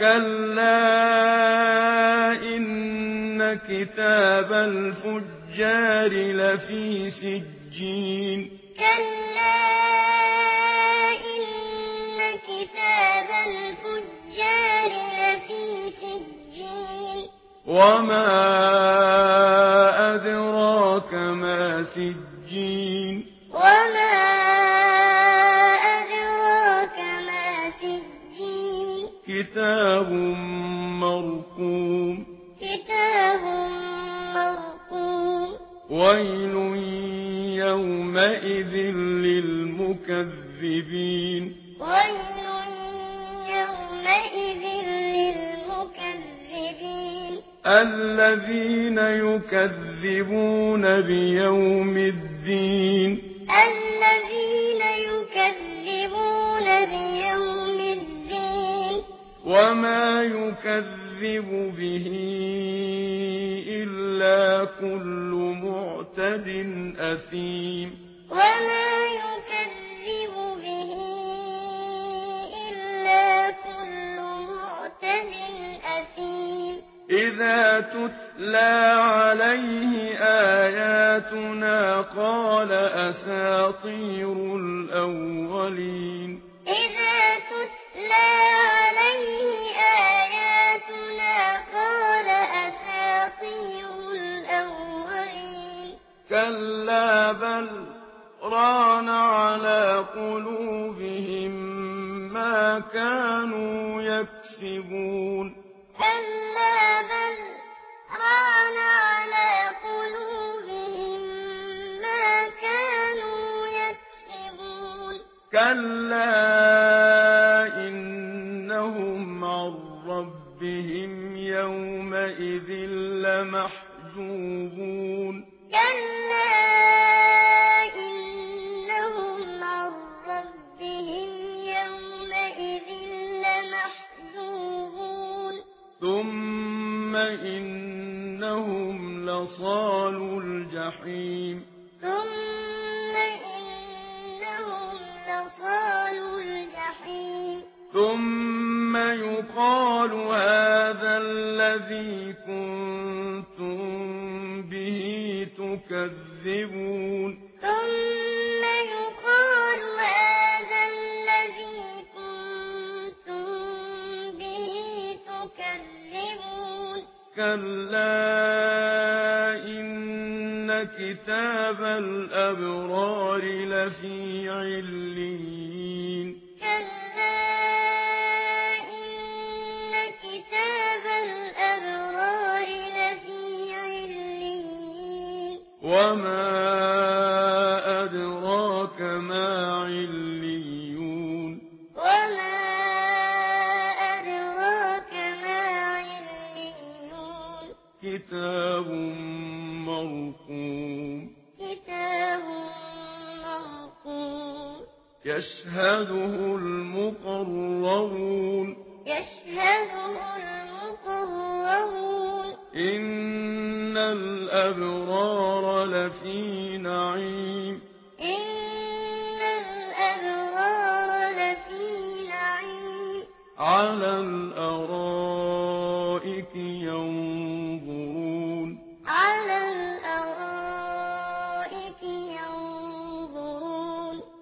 كلا إن كتاب الفجار لفي سجين كلا إن كتاب الفجار لفي سجين وما أدراك ما سجين كتاب مرقوم كتاب مرقوم ويل يومئذ للمكذبين ويل يومئذ للمكذبين الذين يكذبون بيوم الدين الذين يكذبون وما يكذب به إلا كل معتد أثيم وما يكذب به إلا كل معتد أثيم إذا تتلى عليه آياتنا قال أساطير الأولين طغيان على قلوبهم ما كانوا يكسبون. كلا بل ران على قلوبهم ما كانوا يكسبون. كلا إنهم لصال الجحيم ثم إنهم لَصَالُو الجحيم ثم يقال هذا الذي كنتم به تكذبون كلا إن كتاب الأبرار لفي علين كلا إن كتاب الأبرار لفي علين وما كتاب مرقوم كتاب مرقوم يشهده المقربون يشهده المقربون إن الأبرار لفي نعيم إن الأبرار لفي نعيم على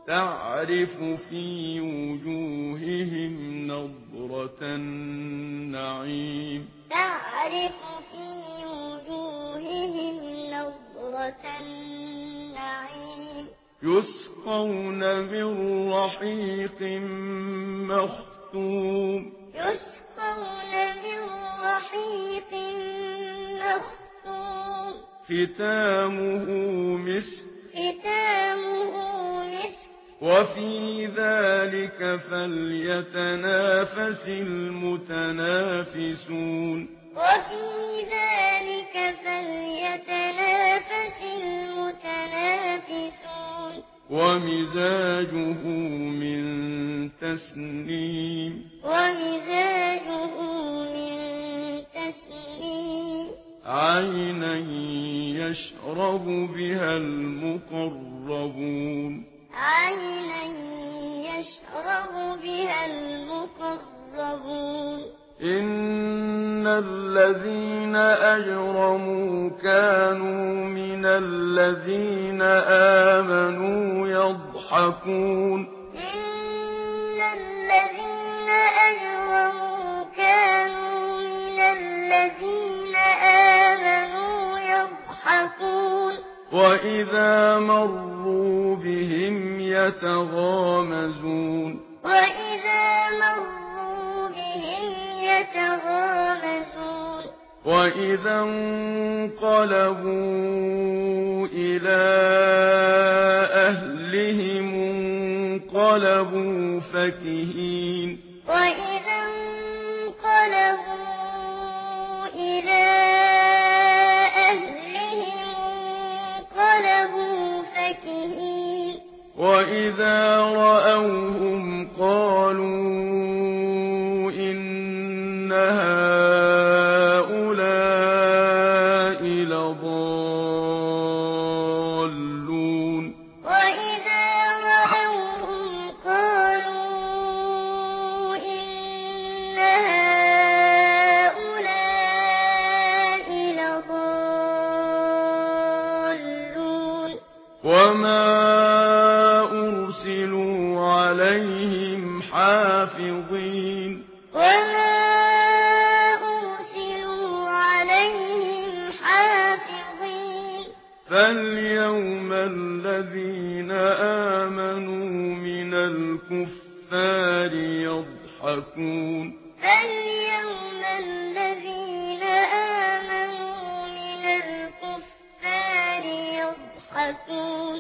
تعرف في وجوههم نظرة النعيم. تعرف في وجوههم نظرة النعيم. يسقون من رحيق مختوم. يسقون من رحيق مختوم. ختامه مسك. ختامه مسك. وفي ذلك فليتنافس المتنافسون. وفي ذلك فليتنافس المتنافسون. ومزاجه من تسنيم. ومزاجه من تسنيم. عينا يشرب بها المقربون. المقربون إن الذين أجرموا كانوا من الذين آمنوا يضحكون. إن الذين أجرموا كانوا من الذين آمنوا يضحكون. وإذا مروا بهم يتغامزون. وَإِذَا مَرُّوا بِهِمْ يَتَغَامَزُونَ وَإِذَا انقَلَبُوا إِلَى أَهْلِهِمْ انقَلَبُوا فَكِهِينَ وَإِذَا انقَلَبُوا إِلَى أَهْلِهِمْ انقَلَبُوا فَكِهِينَ وَإِذَا حافظين وما أرسلوا عليهم حافظين فاليوم الذين آمنوا من الكفار يضحكون. فاليوم الذين آمنوا من الكفار يضحكون.